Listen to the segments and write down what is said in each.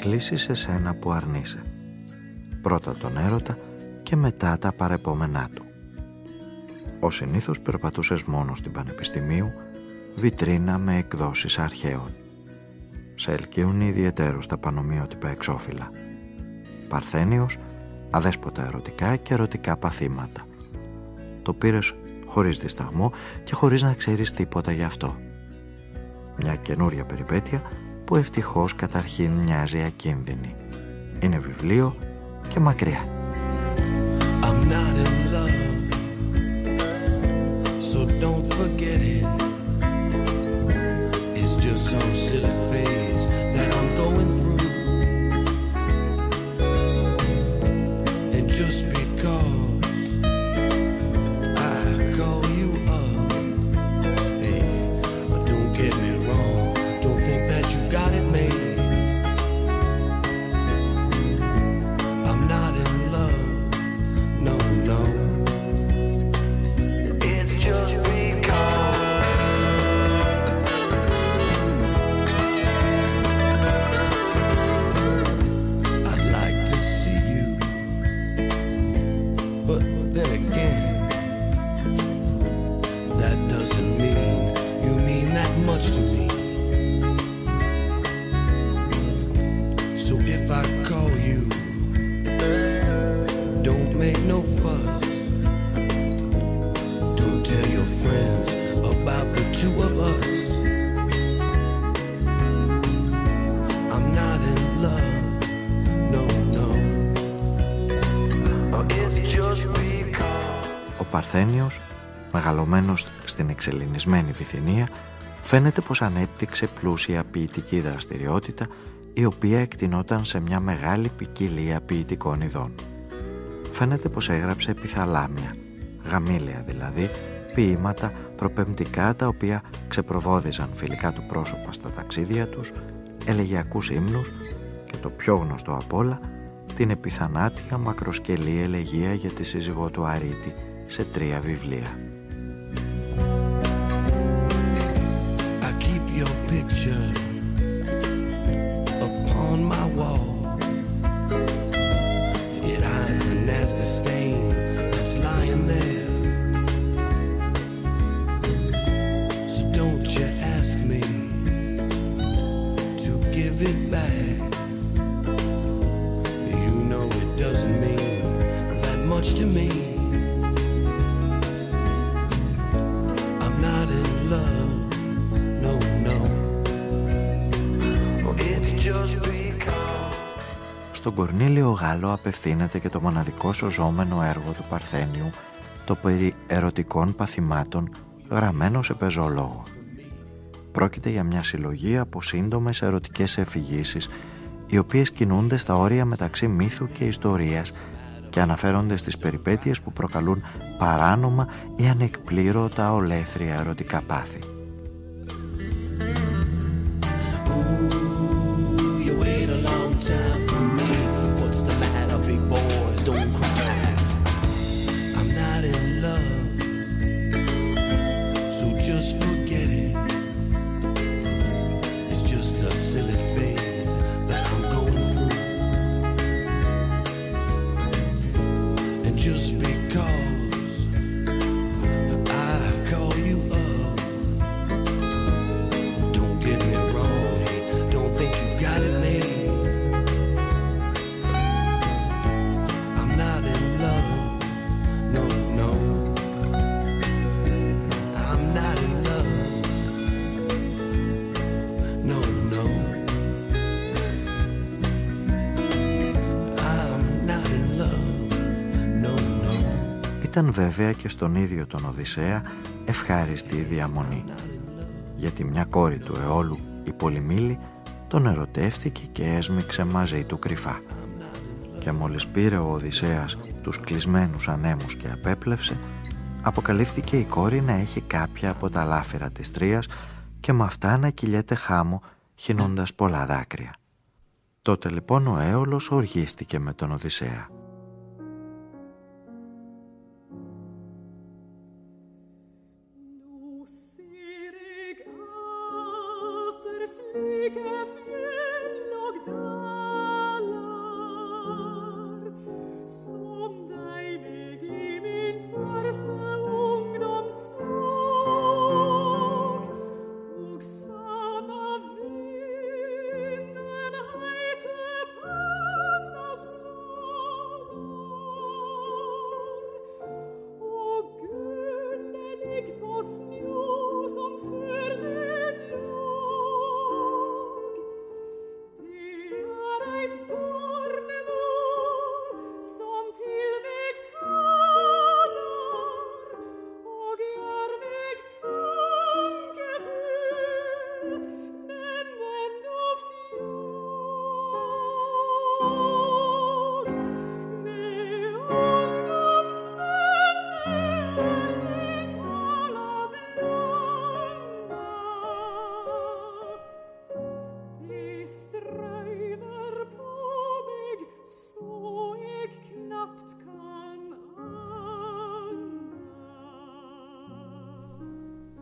κλείσει σε σένα που αρνείσαι. Πρώτα τον έρωτα και μετά τα παρεπόμενά του. Ο συνήθως περπατούσες μόνος στην Πανεπιστημίου, βιτρίνα με εκδόσεις αρχαίων. Σε ελκύουν ιδιαιτέρως τα πανομοιότυπα εξώφυλλα. Παρθένιος, αδέσποτα ερωτικά και ερωτικά παθήματα. Το πήρες χωρίς δισταγμό και χωρίς να ξέρεις τίποτα γι' αυτό. Μια καινούρια περιπέτεια που ευτυχώς καταρχήν μοιάζει ακίνδυνη. Είναι βιβλίο και μακριά. I'm not in love, so don't forget it. It's just some silly μεγαλωμένος στην εξελινισμένη Βυθινία, φαίνεται πως ανέπτυξε πλούσια ποιητική δραστηριότητα η οποία εκτινόταν σε μια μεγάλη ποικιλία ποιητικών ειδών. Φαίνεται πως έγραψε επιθαλάμια, γαμήλια δηλαδή, ποίηματα προπεμπτικά τα οποία ξεπροβόδιζαν φιλικά του πρόσωπα στα ταξίδια τους, ελεγιακούς ύμνους και το πιο γνωστό απ' όλα, την επιθανάτια μακροσκελή ελεγία για τη σύζυγό του Αρίτη, σε τρία βιβλία. Your picture Στον Κορνήλιο Γάλλο απευθύνεται και το μοναδικό σωζόμενο έργο του Παρθένιου, το περί ερωτικών παθημάτων γραμμένο σε πεζολόγο. Πρόκειται για μια συλλογή από σύντομες ερωτικές εφηγήσεις οι οποίες κινούνται στα όρια μεταξύ μύθου και ιστορίας και αναφέρονται στις περιπέτειες που προκαλούν παράνομα ή ανεκπλήρωτα ολέθρια ερωτικά πάθη. Ήταν βέβαια και στον ίδιο τον Οδυσσέα ευχάριστη η διαμονή γιατί μια κόρη του αιώλου, η Πολυμήλη, τον ερωτεύτηκε και έσμιξε μαζί του κρυφά. Και μόλις πήρε ο Οδυσσέας τους κλεισμένους ανέμους και απέπλευσε, αποκαλύφθηκε η κόρη να έχει κάποια από τα λάφυρα της Τρίας και με αυτά να κυλιέται χάμω χυνώντας πολλά δάκρυα. Τότε λοιπόν ο Έολος οργίστηκε με τον Οδυσσέα.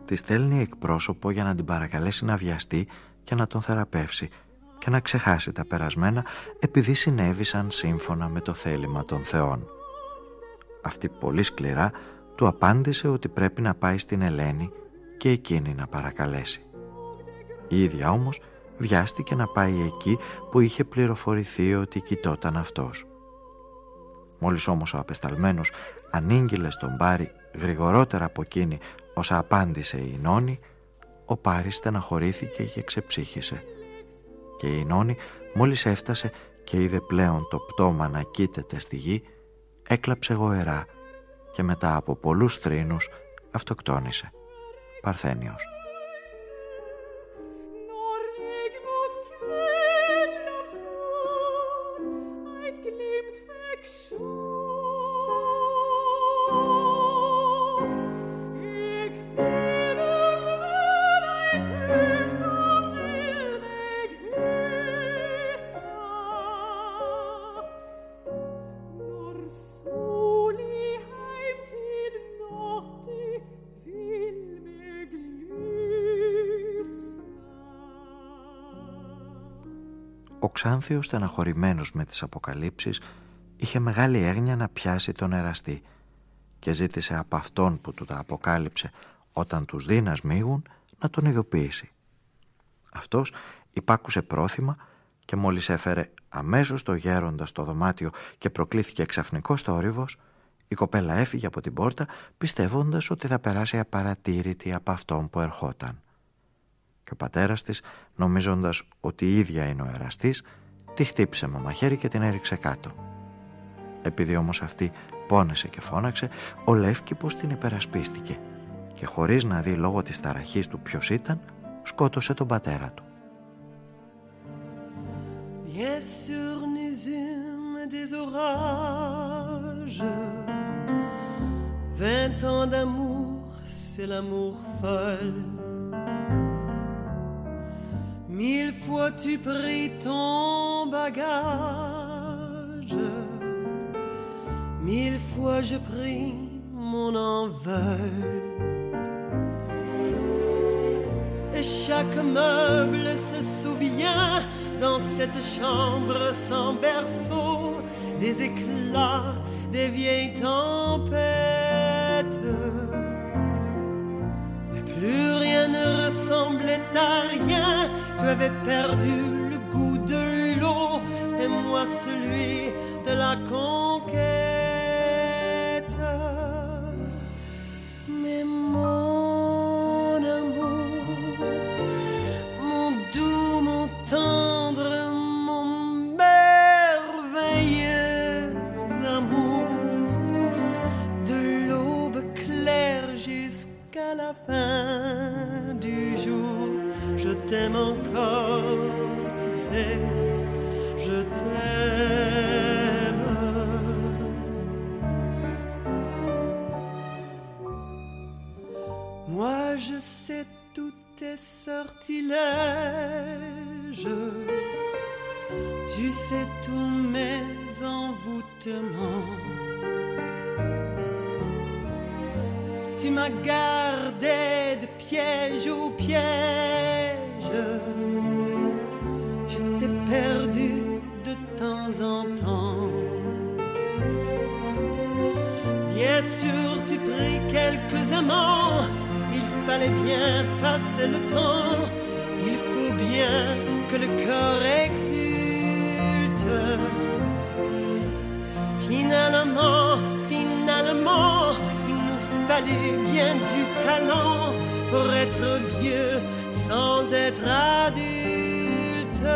Τη στέλνει εκπρόσωπο για να την παρακαλέσει να βιαστεί και να τον θεραπεύσει και να ξεχάσει τα περασμένα επειδή συνέβησαν σύμφωνα με το θέλημα των θεών. Αυτή πολύ σκληρά του απάντησε ότι πρέπει να πάει στην Ελένη και εκείνη να παρακαλέσει. Η ίδια όμως βιάστηκε να πάει εκεί που είχε πληροφορηθεί ότι κοιτόταν αυτός. Μόλις όμως ο απεσταλμένος ανήγγειλε στον Πάρη γρηγορότερα από εκείνη Όσα απάντησε η Νόνη, ο Πάρης στεναχωρήθηκε και ξεψύχησε. Και η Νόνη μόλις έφτασε και είδε πλέον το πτώμα να κοίταται στη γη, έκλαψε γοερά και μετά από πολλούς θρήνους αυτοκτόνησε. Παρθένιος. Ο Ξάνθιος στεναχωρημένος με τις αποκαλύψεις είχε μεγάλη έγνοια να πιάσει τον εραστή και ζήτησε από αυτόν που του τα αποκάλυψε όταν τους δει να σμίγουν να τον ειδοποιήσει. Αυτός υπάκουσε πρόθυμα και μόλις έφερε αμέσως το γέροντα στο δωμάτιο και προκλήθηκε ξαφνικός στο όρυβος, η κοπέλα έφυγε από την πόρτα πιστεύοντας ότι θα περάσει απαρατήρητη από αυτόν που ερχόταν και ο πατέρας της, νομίζοντας ότι η ίδια είναι ο εραστής, τη χτύπησε με μαχαίρι και την έριξε κάτω. Επειδή όμως αυτή πόνεσε και φώναξε, ο Λεύκυπος την υπερασπίστηκε και χωρίς να δει λόγω της ταραχής του ποιος ήταν, σκότωσε τον πατέρα του. Bien sûr, nous des orages. Vingt ans d'amour, c'est l'amour folle. Mille fois tu pris ton bagage, mille fois je pris mon envol. Et chaque meuble se souvient dans cette chambre sans berceau des éclats des vieilles tempêtes. Plus rien ne ressemblait à rien tu avais perdu le goût de l'eau et moi celui de la conquête. Tu sais tous mes envoûtements. Tu m'as gardé de piège au piège. Je t'ai perdu de temps en temps. Bien sûr, tu pris quelques amants. Il fallait bien passer le temps. Il faut bien que le corps exulte. Finalement, finalement, il nous fallait bien du talent pour être vieux sans être adulte.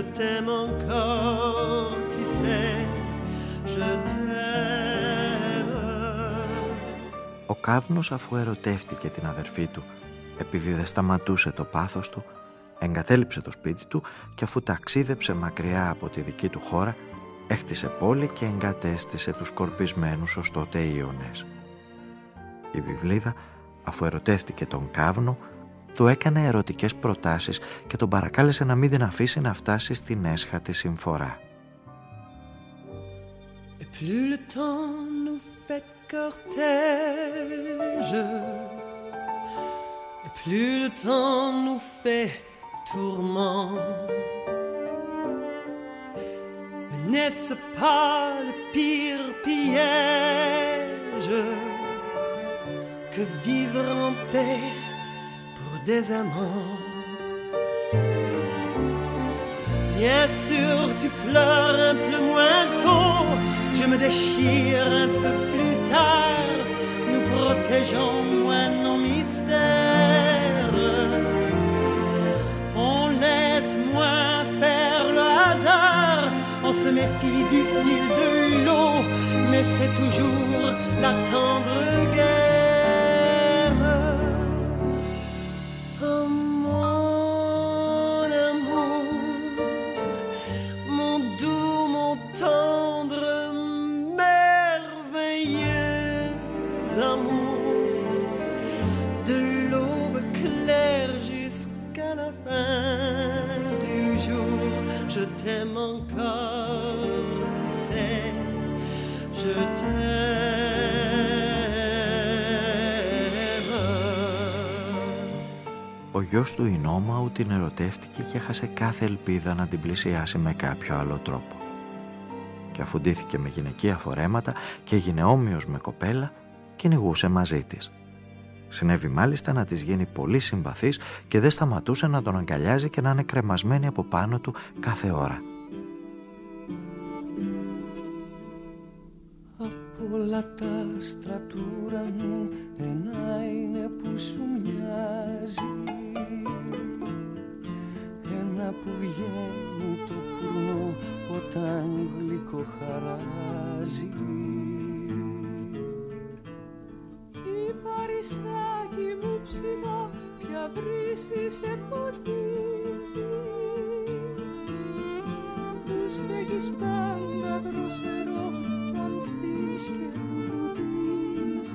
Je t'aime encore, tu sais, je t'aime. Ο Κάβνος αφού ερωτεύτηκε την αδερφή του επειδή δεν σταματούσε το πάθος του εγκατέλειψε το σπίτι του και αφού ταξίδεψε μακριά από τη δική του χώρα έχτισε πόλη και εγκατέστησε τους σκορπισμένους ως τότε Ιωνές. Η βιβλίδα αφού ερωτεύτηκε τον Κάβνο το έκανε ερωτικές προτάσεις και τον παρακάλεσε να μην την αφήσει να φτάσει στην έσχατη συμφορά. Έπιλε τούνερ καρτέζε, και πλέον τούνερ καρτέζε. Με νεσπάλε πιέζε. Des amants? Bien sûr, tu pleures un peu moins tôt, je me déchire un peu plus tard, nous protégeons moins nos mystères. On laisse moins faire le hasard, on se méfie du fil de l'eau, mais c'est toujours la tendre guerre. Je t'aime encore, tu sais, je t'aime. Ο γιος του Ινόμαου την ερωτεύτηκε και έχασε κάθε ελπίδα να την πλησιάσει με κάποιο άλλο τρόπο. Και αφού ντύθηκε με γυναικεία φορέματα και έγινε όμοιος με κοπέλα, κυνηγούσε μαζί της. Συνέβη μάλιστα να της γίνει πολύ συμπαθής και δεν σταματούσε να τον αγκαλιάζει και να είναι κρεμασμένη από πάνω του κάθε ώρα. Από όλα τα στρατούρα μου ένα είναι που σου μοιάζει Ένα που βγαίνει το κουρνό όταν γλυκό χαράζει Η παρισάκι μου ψηλά πια βρύση σε ποτίζεις. Μου στέκεις πάντα δροσερό κι αν φύγεις και λουλουδίζεις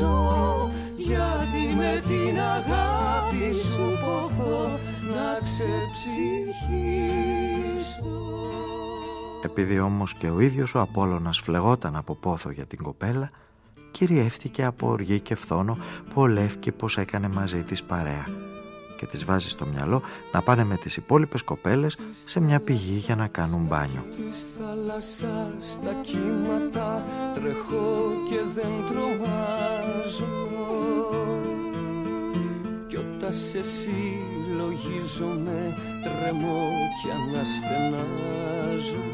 όνειρο Ποτέ να μην ξυπνήσω γιατί με την αγάπη σου ποθώ να ξεψυχήσω. Επειδή όμως και ο ίδιος ο Απόλλωνας φλεγόταν από πόθο για την κοπέλα κυριεύτηκε από οργή και φθόνο που ο Λεύκυπος έκανε μαζί της παρέα και τις βάζεις στο μυαλό να πάνε με τις υπόλοιπες κοπέλες σε μια πηγή για να κάνουν μπάνιο. Της θάλασσας τα κύματα τρεχώ και δεν τρομάζω. Κι όταν σε συλλογίζομαι τρεμώ και αναστενάζω.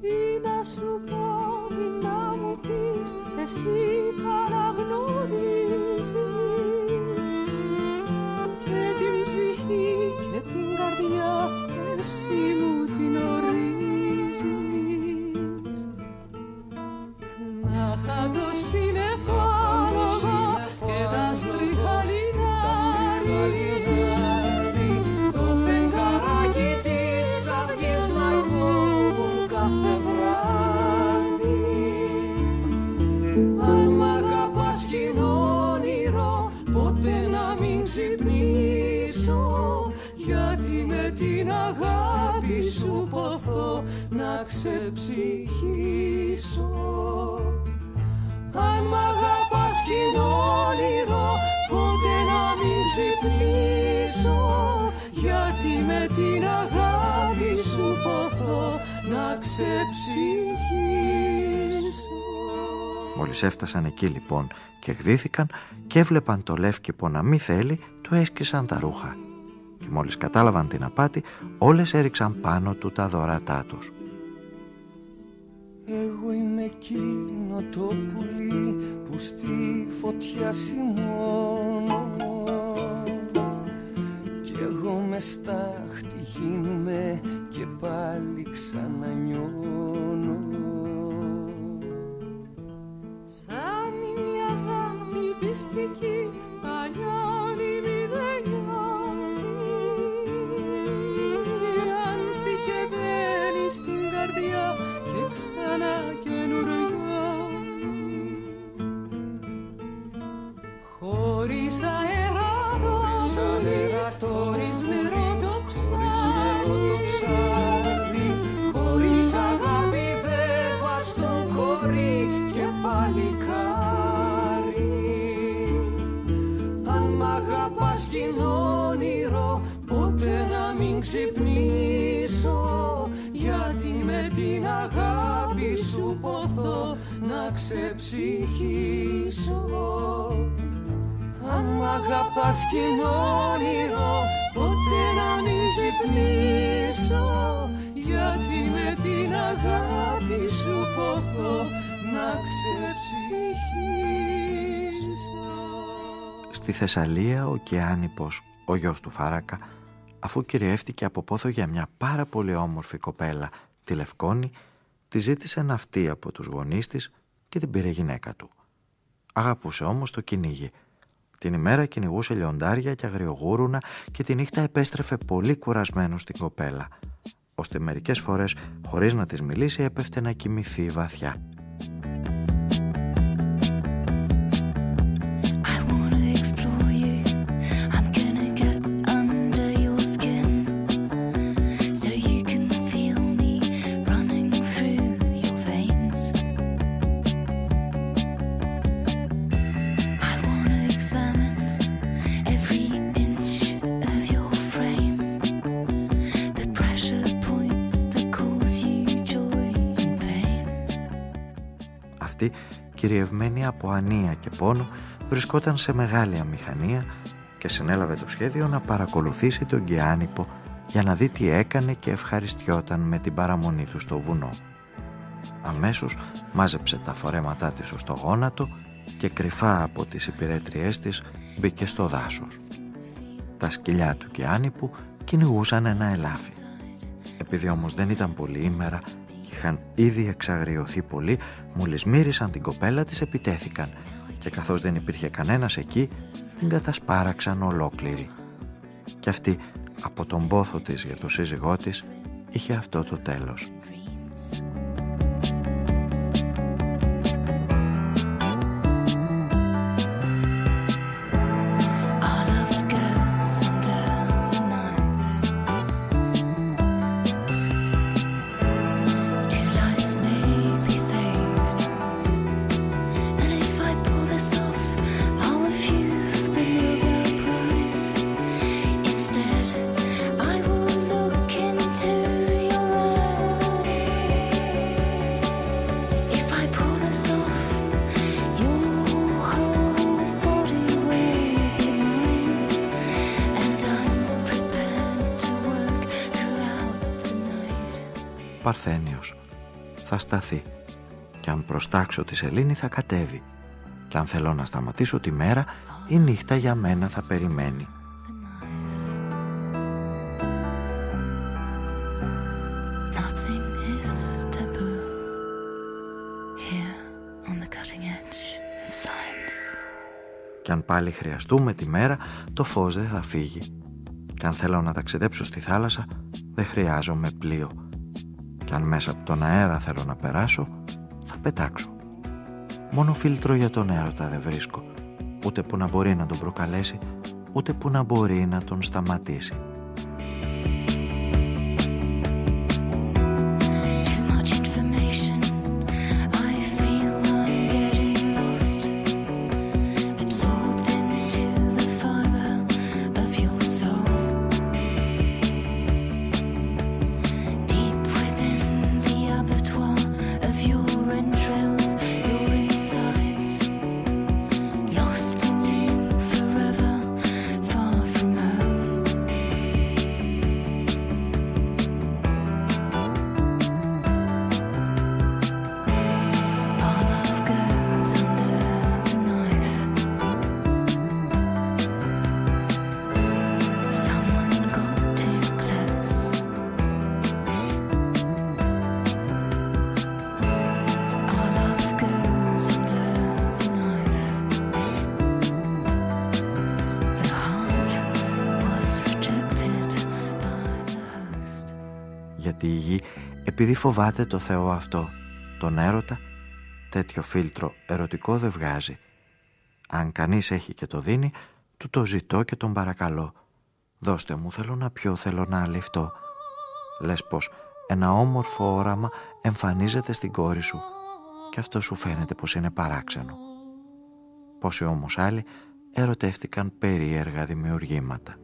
Τι να σου πω, τι να μου πεις, εσύ καλά γνωρίζεις εσύ μου την ορίζεις να ξεψυχήσω Αν μ' αγαπάς κι όνειρο ποτέ να μην ξυπνήσω. Γιατί με την αγάπη σου ποθώ να ξεψυχήσω. Μόλις έφτασαν εκεί λοιπόν και εκδίθηκαν και έβλεπαν το λεύκυπο να μη θέλει, του έσκησαν τα ρούχα. Και μόλις κατάλαβαν την απάτη όλες έριξαν πάνω του τα δωρατά τους. Εγώ είμαι εκείνο το πουλί που στη φωτιά σημώνω. Κι εγώ με στάχτη γίνουμε και πάλι ξανανιώνω ξυπνήσω. Γιατί με την αγάπη σου ποθώ να ξεψυχήσω. Αν μ' αγαπάς κι όνειρο ποτέ να μην ξυπνήσω. Γιατί με την αγάπη σου ποθώ να ξεψυχήσω Στη Θεσσαλία ο Κεάνυπος, ο γιος του Φάρακα, αφού κυριεύτηκε από πόθο για μια πάρα πολύ όμορφη κοπέλα, τη Λευκόνη, τη ζήτησε ναυτή από τους γονείς της και την πήρε γυναίκα του. Αγαπούσε όμως το κυνήγι. Την ημέρα κυνηγούσε λιοντάρια και αγριογούρουνα και τη νύχτα επέστρεφε πολύ κουρασμένο στην κοπέλα, ώστε μερικές φορές χωρίς να της μιλήσει έπεφτε να κοιμηθεί βαθιά. Κυριευμένη από ανία και πόνο, βρισκόταν σε μεγάλη αμηχανία και συνέλαβε το σχέδιο να παρακολουθήσει τον Γκιάνυπο για να δει τι έκανε και ευχαριστιόταν με την παραμονή του στο βουνό. Αμέσως μάζεψε τα φορέματά της στο γόνατο και κρυφά από τις υπηρέτριές της μπήκε στο δάσος. Τα σκυλιά του Γκιάνυπου κυνηγούσαν ένα ελάφι. Επειδή όμως δεν ήταν πολύ ημέρα είχαν ήδη εξαγριωθεί πολύ, μόλις μύρισαν την κοπέλα της επιτέθηκαν και καθώς δεν υπήρχε κανένας εκεί, την κατασπάραξαν ολόκληρη. Και αυτή από τον πόθο της για το σύζυγό της είχε αυτό το τέλος. Παρθένιος θα σταθεί και αν προστάξω τη σελήνη θα κατέβει και αν θέλω να σταματήσω τη μέρα η νύχτα για μένα θα περιμένει. Και αν πάλι χρειαστούμε τη μέρα, το φως δεν θα φύγει. Και αν θέλω να ταξιδέψω στη θάλασσα, δεν χρειάζομαι πλοίο. Και αν μέσα από τον αέρα θέλω να περάσω, θα πετάξω. Μόνο φίλτρο για τον έρωτα δεν βρίσκω. Ούτε που να μπορεί να τον προκαλέσει, ούτε που να μπορεί να τον σταματήσει. Επειδή φοβάται το Θεό αυτό, τον έρωτα, τέτοιο φίλτρο ερωτικό δεν βγάζει. Αν κανείς έχει και το δίνει, του το ζητώ και τον παρακαλώ. Δώστε μου, θέλω να πιω, θέλω να αληφτώ. Λες πως ένα όμορφο όραμα εμφανίζεται στην κόρη σου και αυτό σου φαίνεται πως είναι παράξενο. Πόσοι όμως άλλοι ερωτεύτηκαν περίεργα δημιουργήματα.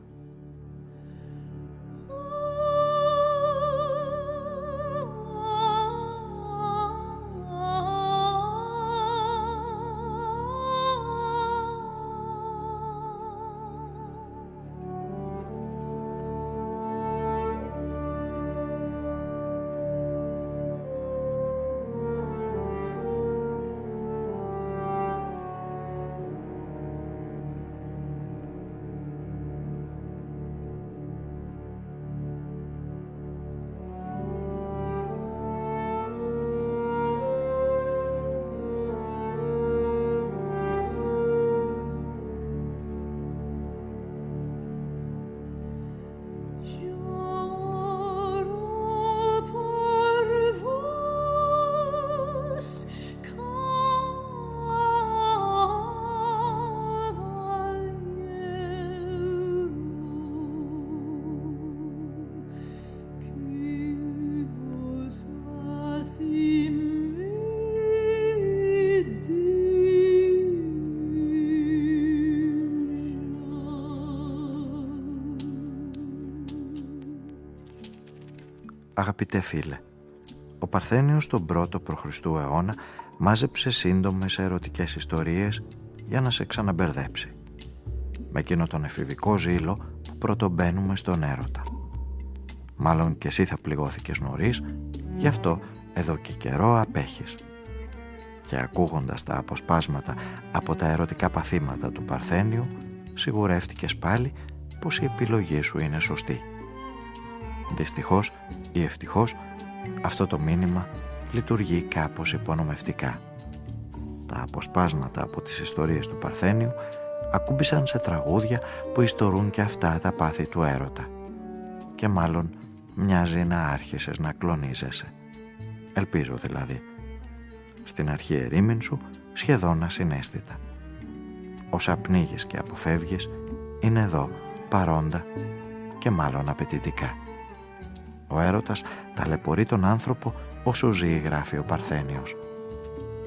Αγαπητέ φίλε, ο Παρθένιος τον πρώτο προχριστού αιώνα μάζεψε σύντομες ερωτικές ιστορίες για να σε ξαναμπερδέψει. Με εκείνο τον εφηβικό ζήλο που πρωτομπαίνουμε στον έρωτα. Μάλλον και εσύ θα πληγώθηκες νωρίς, γι' αυτό εδώ και καιρό απέχεις. Και ακούγοντας τα αποσπάσματα από τα ερωτικά παθήματα του Παρθένιου, σιγουρεύτηκες πάλι πως η επιλογή σου είναι σωστή. Δυστυχώς ή ευτυχώς αυτό το μήνυμα λειτουργεί κάπως υπονομευτικά. Τα αποσπάσματα από τις ιστορίες του Παρθένιου ακούμπησαν σε τραγούδια που ιστορούν και αυτά τα πάθη του έρωτα. Και μάλλον μοιάζει να άρχισες να κλονίζεσαι. Ελπίζω δηλαδή. Στην αρχή ερήμην σου σχεδόν ασυναίσθητα. Όσα πνίγεις και αποφεύγεις είναι εδώ, παρόντα και μάλλον απαιτητικά. Ο έρωτας ταλαιπωρεί τον άνθρωπο όσο ζει γράφει ο Παρθένιος.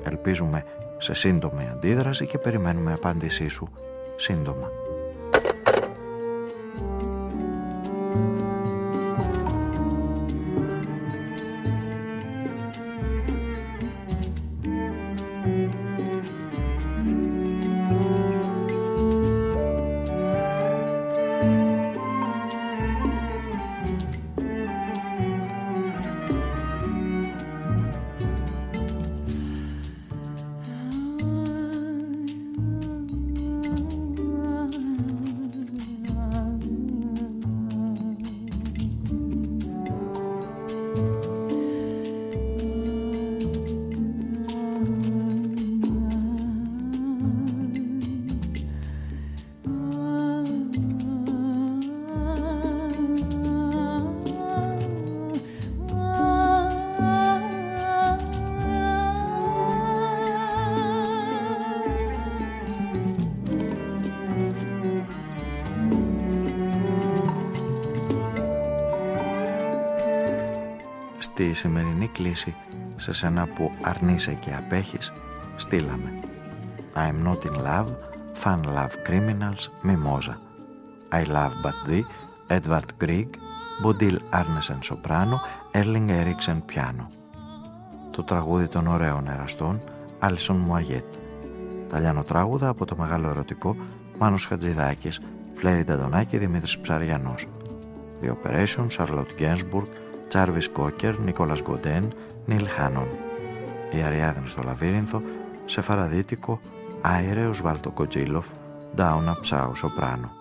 Ελπίζουμε σε σύντομη αντίδραση και περιμένουμε απάντησή σου σύντομα. Τη σημερινή κλίση σε σένα που αρνείσαι και απέχεις, στείλαμε. I'm not in love, fun love criminals, mimosa. I love but thee, Edward Grieg, Bodil Arnesen soprano, Erling Eriksen piano. Το τραγούδι των ωραίων εραστών, Άλισον Μουαγέτ. Τα λιανοτράγουδα από το μεγάλο ερωτικό, Μάνος Χατζηδάκης, Φλέρι Νταντονάκη, Δημήτρης Ψαριανός. The Operation, Charlotte Gainsbourg, Τσάρβις Κόκερ, Νίκολας Γκοντέν, Νίλ Χάνον. Η Αριάδνη στο Λαβύρινθο, Σεφαραδίτικο, Άιρε Οσβάλτο Κοτζίλοφ, Ντάουνα Ψάου Σοπράνο.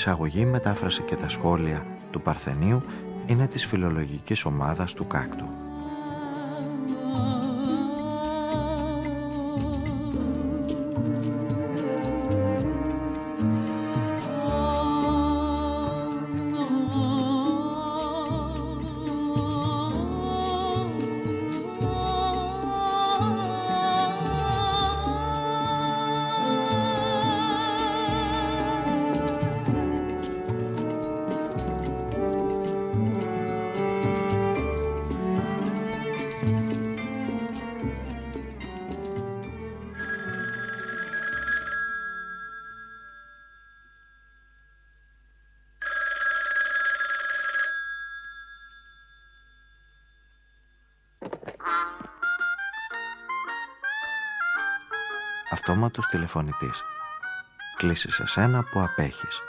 Εισαγωγή, μετάφραση και τα σχόλια του Παρθενίου είναι της φιλολογικής ομάδας του Κάκτου. Αυτόματος τηλεφωνητής. Κλείσεις εσένα που απέχεις.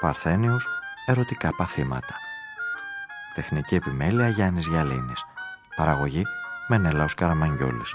Παρθένιους, ερωτικά παθήματα. Τεχνική επιμέλεια Γιάννης Γιαλίνης. Παραγωγή Μενέλαος Καραμαγγιόλης.